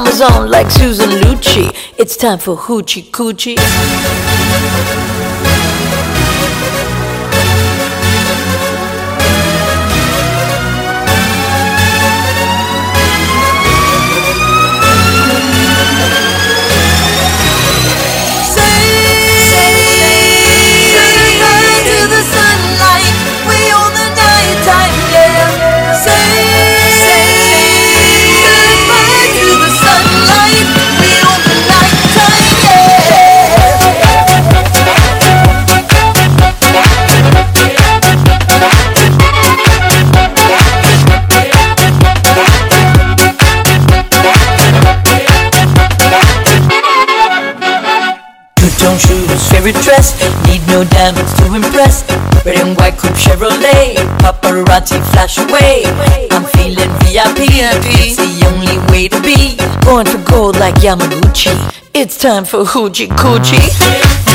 Drama's on like Susan Lucci. It's time for hoochie coochie. Favorite dress. Need no diamonds to impress. Red and white coupe Chevrolet. Paparazzi flash away. I'm feeling VIP It's the only way to be. Going for gold like Yamaguchi. It's time for hoochie coochie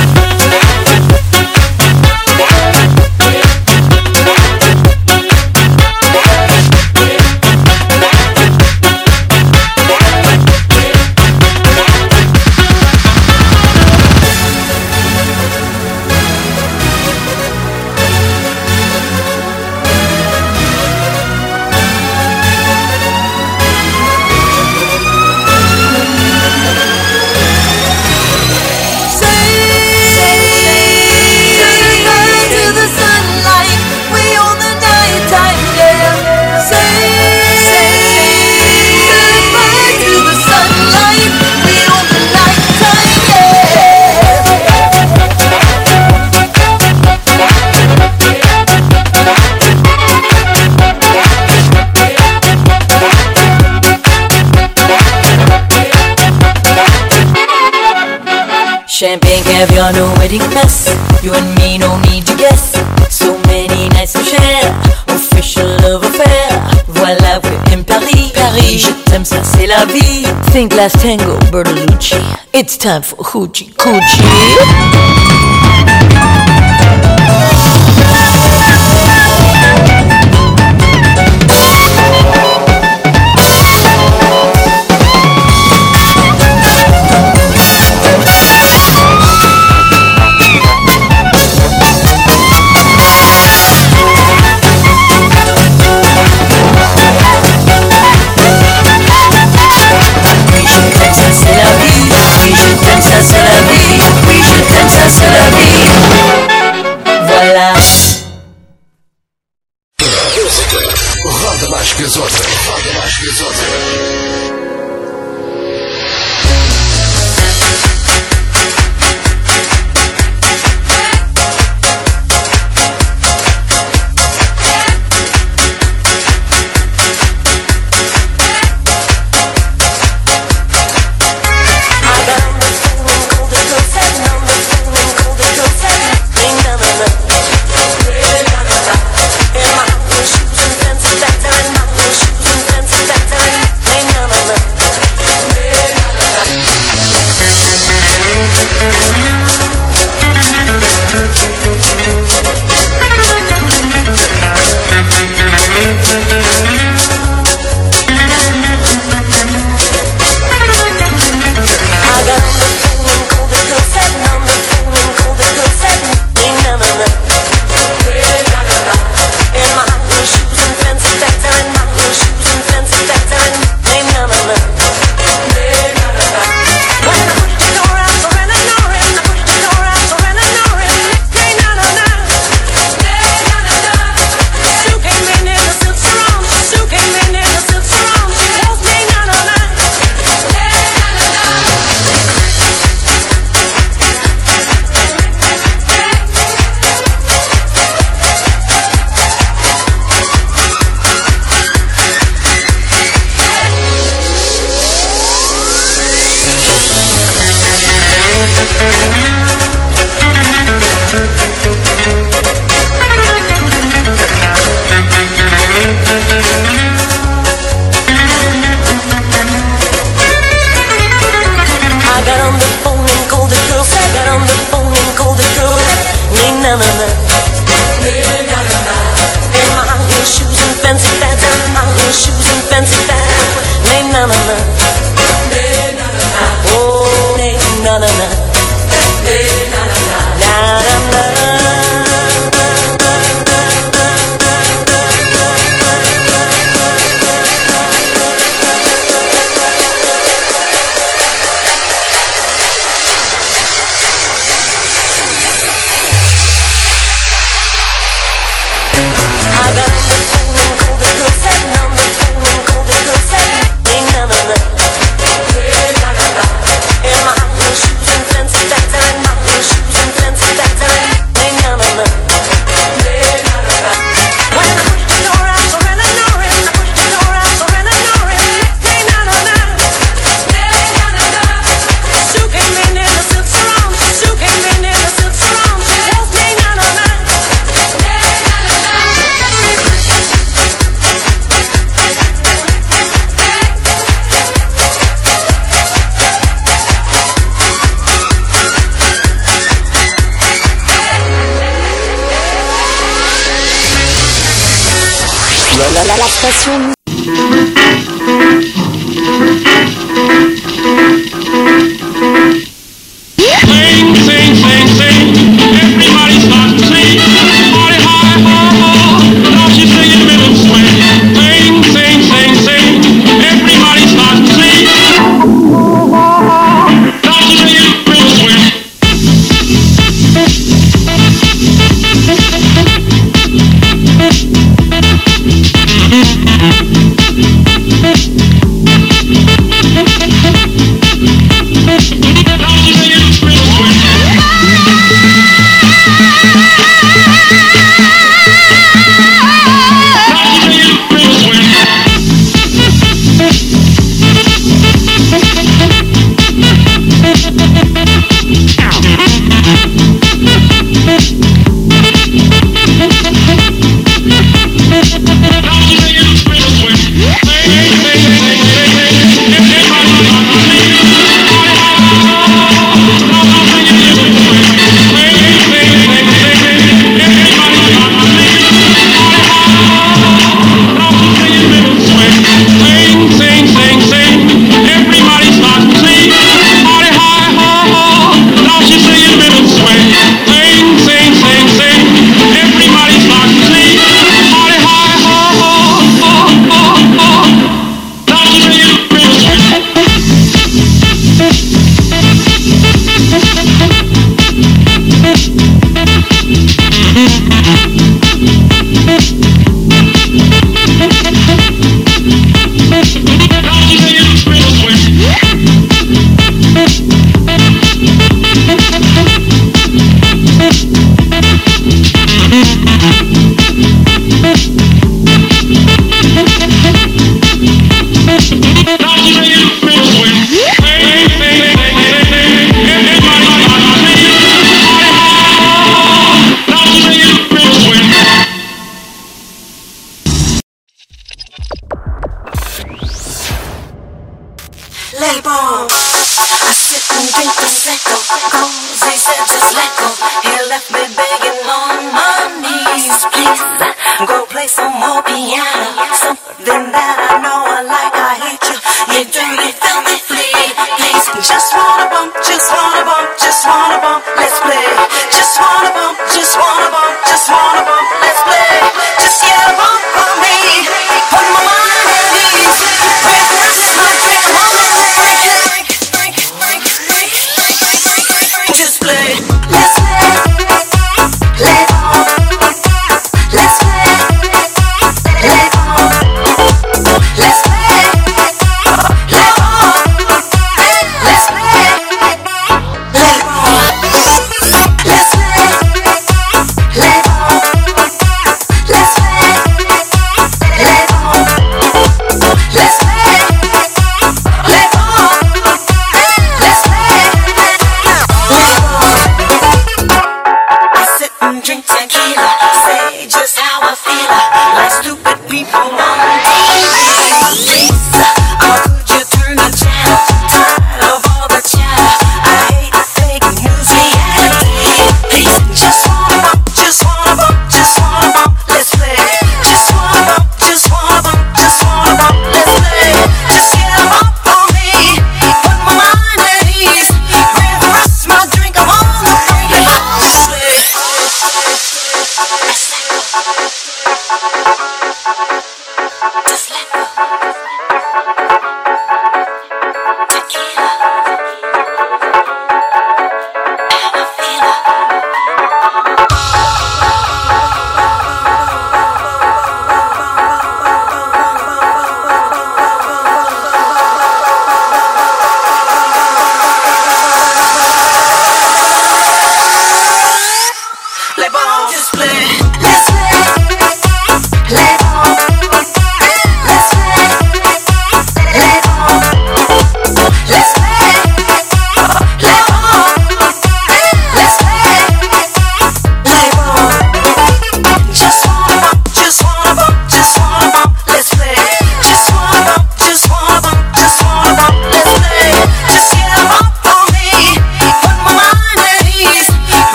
caviar, no wedding mess. You and me, no need to guess. So many nights to share. Official love affair. Voilà, we're in Paris. Paris, je t'aime, ça c'est la vie. Think last tango, Bertolucci. It's time for hoochie coochie.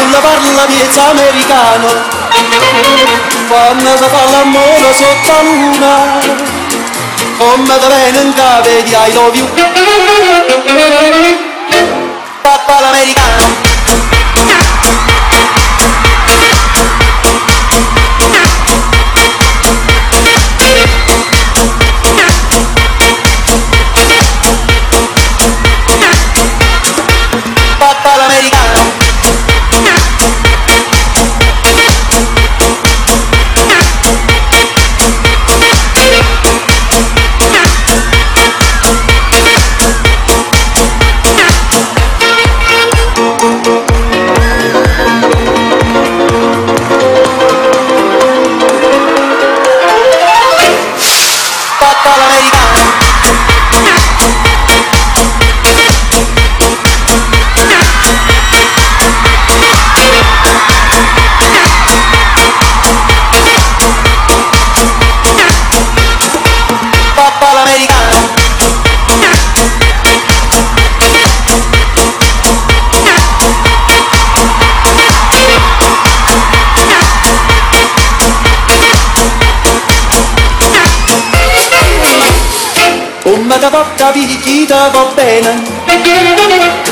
nulla parla piezza americano quando si fa l'amore sotto la luna come te viene in cave di I love you. Papà l'americano. Vita va bene.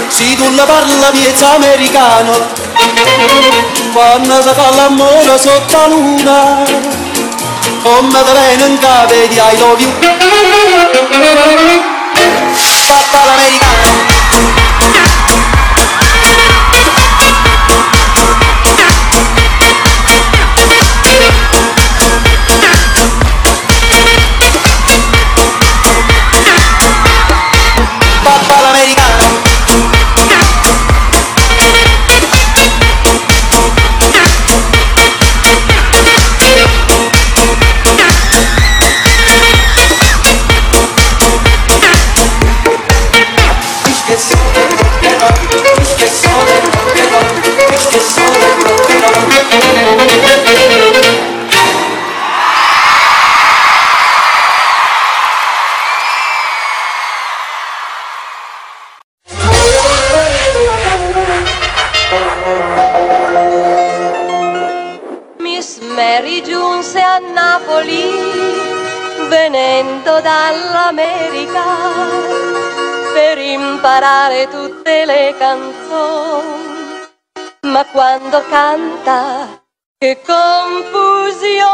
Se tu la parla miezza americano. Quando si fa l'amore sotto la luna Come te viene in capo di I love you Papà l'americano imparare tutte le canzoni, ma quando canta che confusione.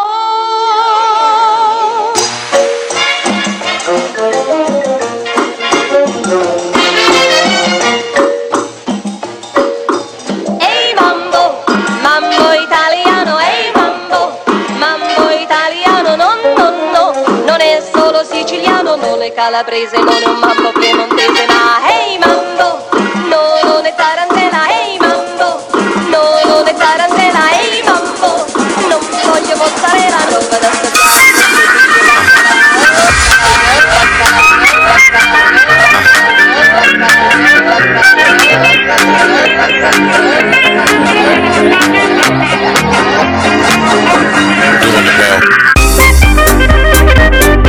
È calabrese, non è un mambo piemontese, ma hey mambo, no, non è tarantella, hey mambo, no, non è tarantella, hey mambo, non voglio mozzarella, non vado a Doing the bell.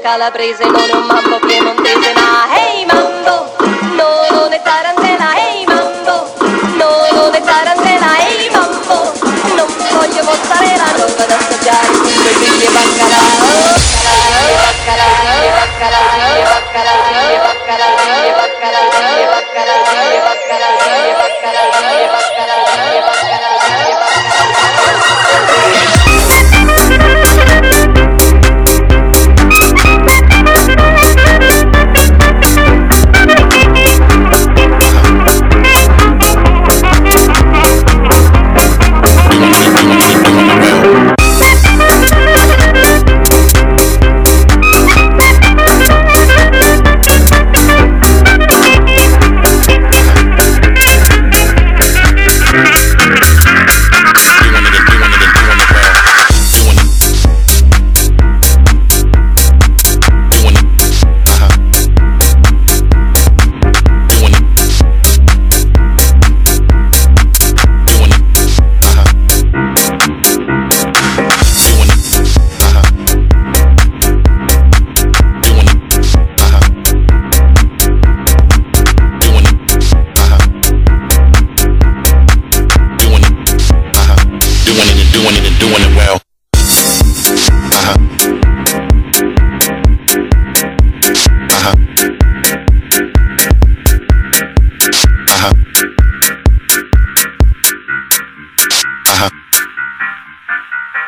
Calabrese, non è un mambo piemontese, ma ehi mambo, no, non è tarantella, ehi mambo, no, non è tarantella, ehi mambo, non voglio mozzarella, non vado ad assaggiare baccalà, baccalà, baccalà, baccalà, baccalà,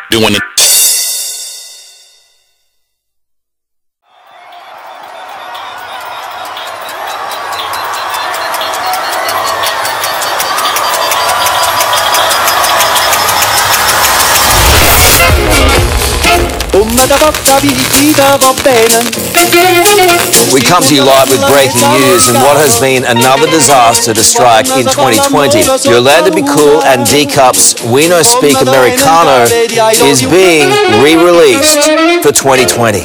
Doing it. Come da porta vicina va bene. We come to you live with breaking news and what has been another disaster to strike in 2020. Yolanda Be Cool and DCUP's We No Speak Americano is being re-released for 2020.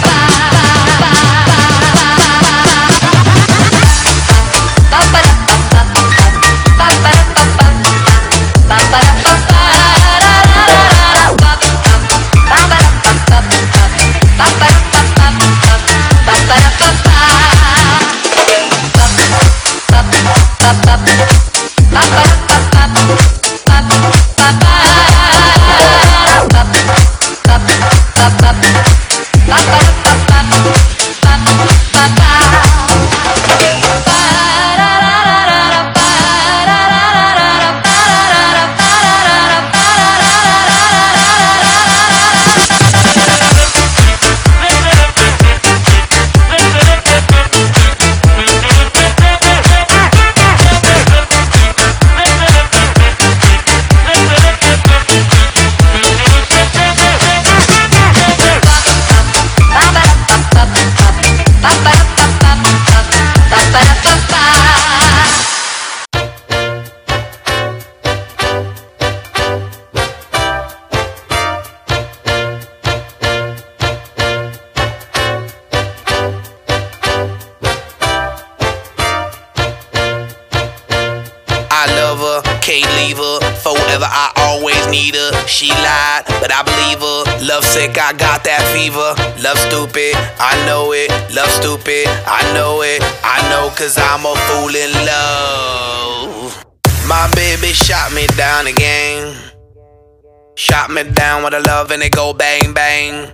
Love sick, I got that fever. Love stupid, I know it. Love stupid, I know it. I know, cause I'm a fool in love. My baby shot me down again. Shot me down with a love and it go bang bang.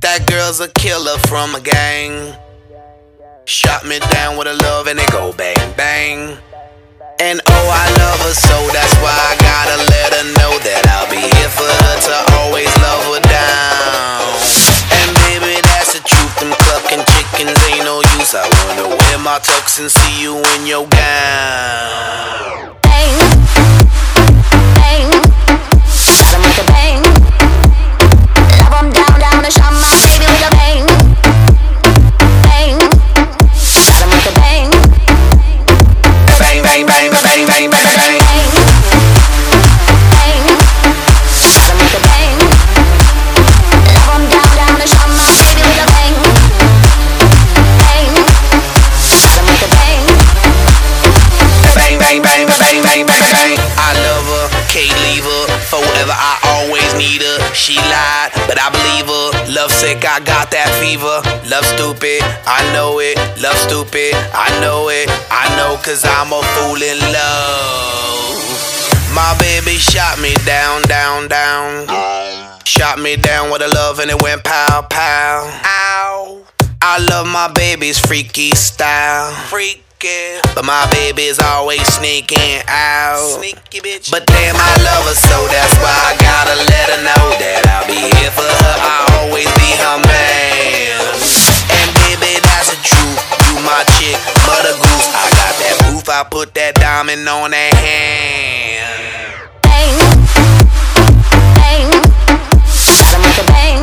That girl's a killer from a gang. Shot me down with a love and it go bang bang. And oh, I love her so that's why I gotta let her know that I'll be here for her to always love her down. And baby, that's the truth. Them clucking chickens ain't no use. I wanna wear my tux and see you in your gown. bang, bang. 'em with a bang. Love down, down and shot my baby with a bang. She lied, but I believe her. Love sick, I got that fever. Love stupid, I know it. Love stupid, I know it. I know, cause I'm a fool in love. My baby shot me down, down, down. Shot me down with a love and it went pow, pow. Ow. I love my baby's freaky style. Girl. But my baby's always sneaking out. Sneaky bitch. But damn, I love her, so that's why I gotta let her know that I'll be here for her. I'll always be her man. And baby, that's the truth. You my chick, but a goose. I got that proof. I put that diamond on that hand. Bang, bang, got him make a bang.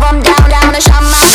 Love down, down to shaman.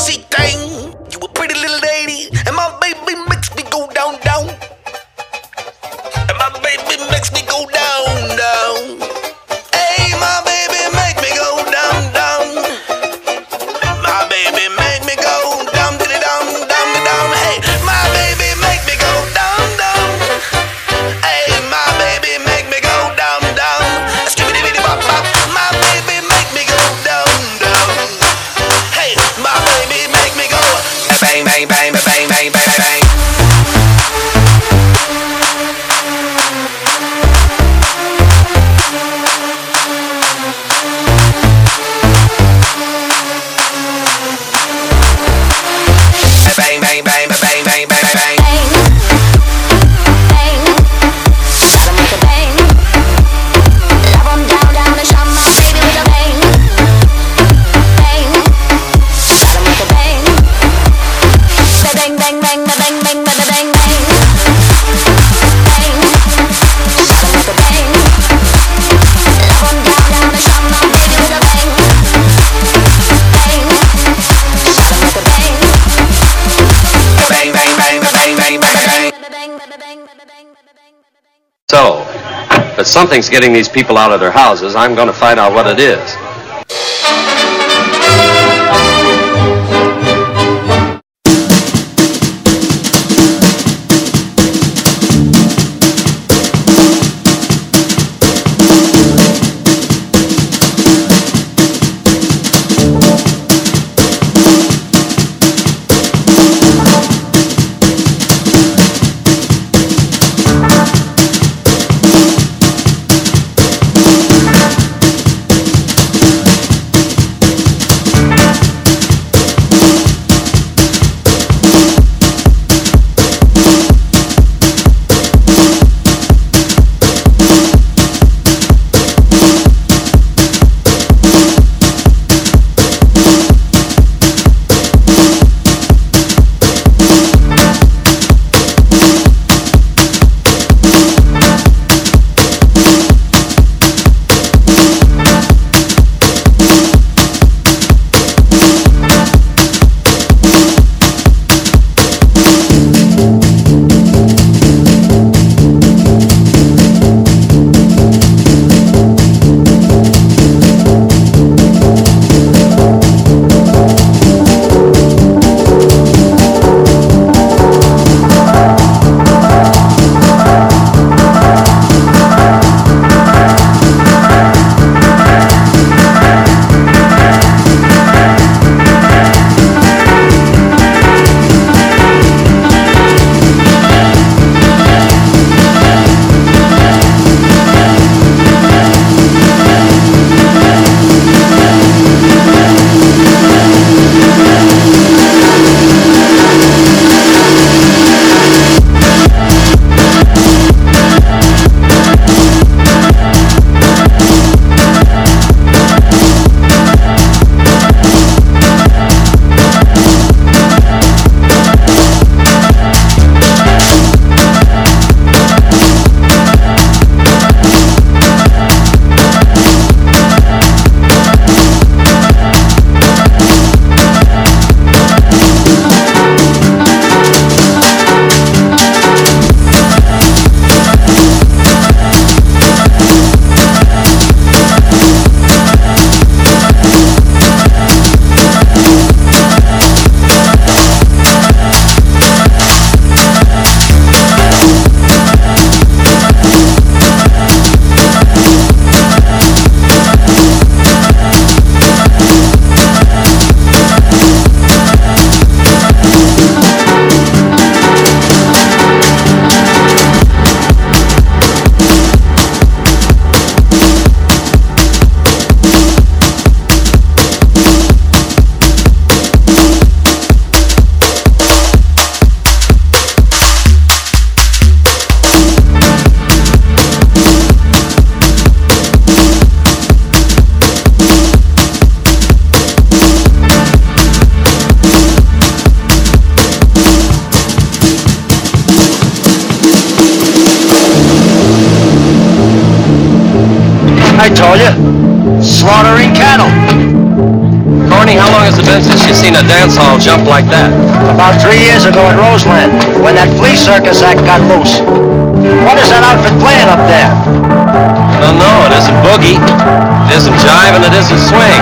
se tem something's getting these people out of their houses. I'm going to find out what it is. circus act got loose. What is that outfit playing up there? I don't know. It isn't boogie. It isn't jive, and it isn't swing.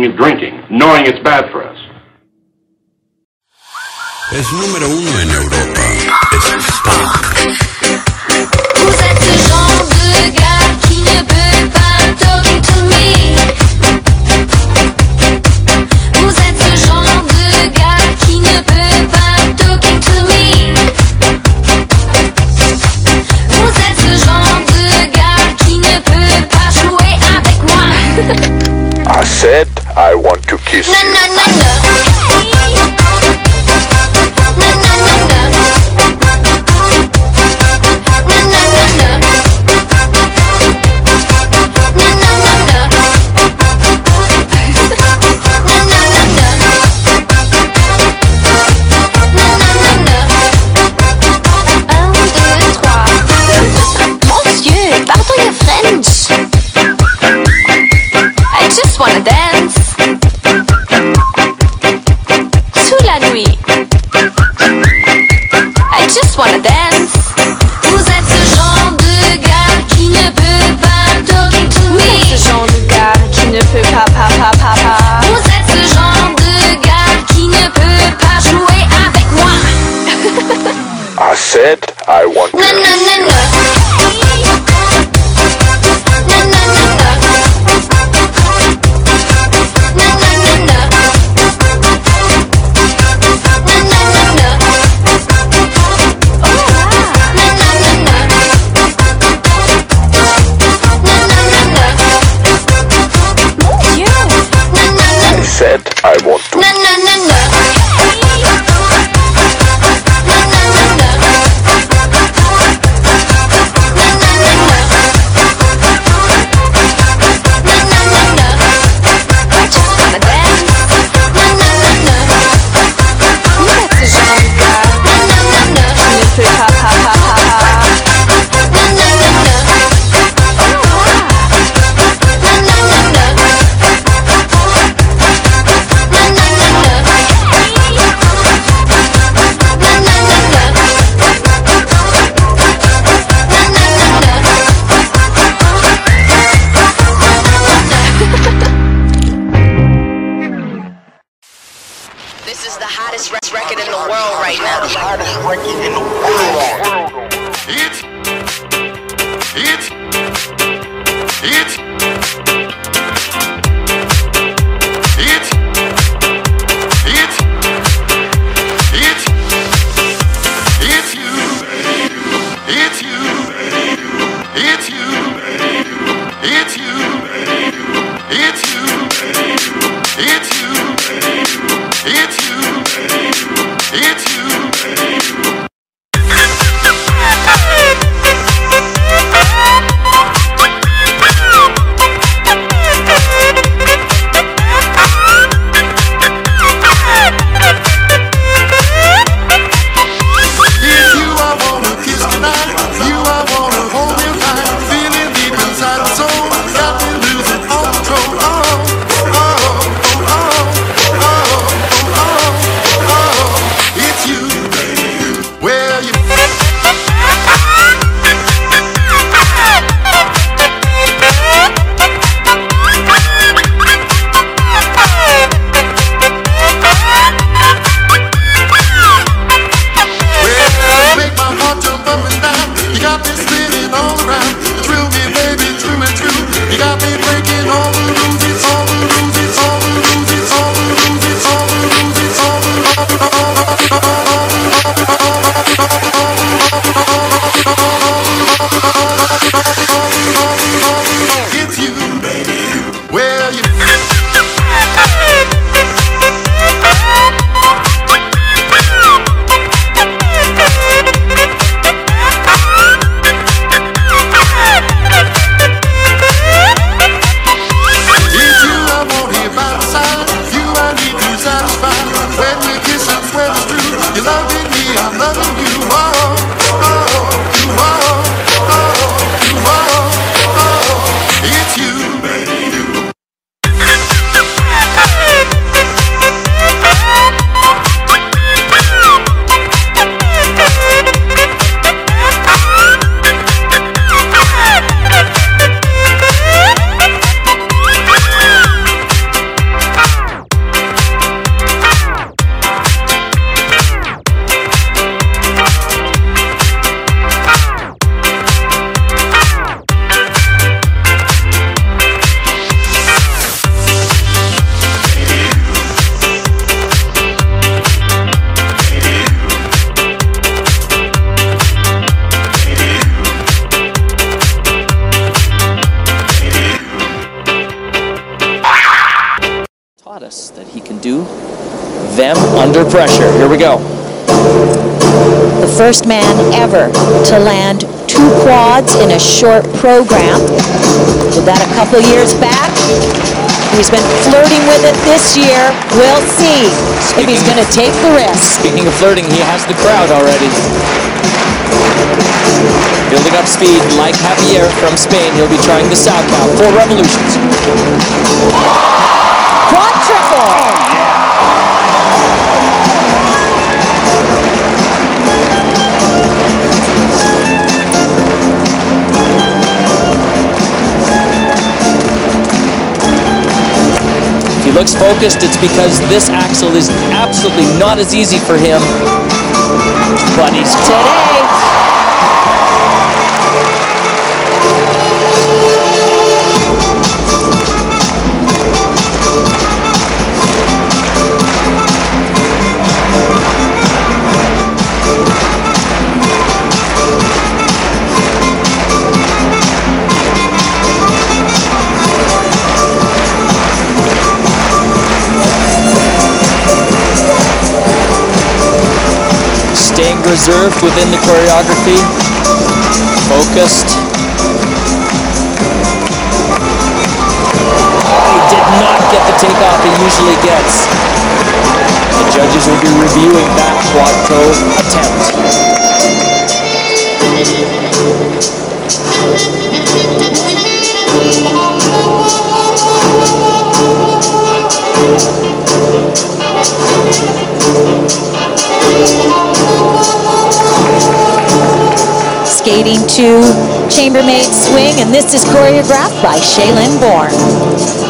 smoking and drinking, knowing it's bad hottest record in the world right now. The hottest record in the world. It's. It's. It's. Short program. Did that a couple years back. He's been flirting with it this year. We'll see if he's going to take the risk. Speaking of flirting, he has the crowd already. Building up speed like Javier from Spain. He'll be trying the southbound. Four revolutions. Quad triple. If oh, he looks focused, it's because this axle is absolutely not as easy for him. But he's Today. Reserved within the choreography, focused. He did not get the takeoff he usually gets. The judges will be reviewing that quad toe attempt. To chambermaid swing, and this is choreographed by Shae-Lynn Bourne.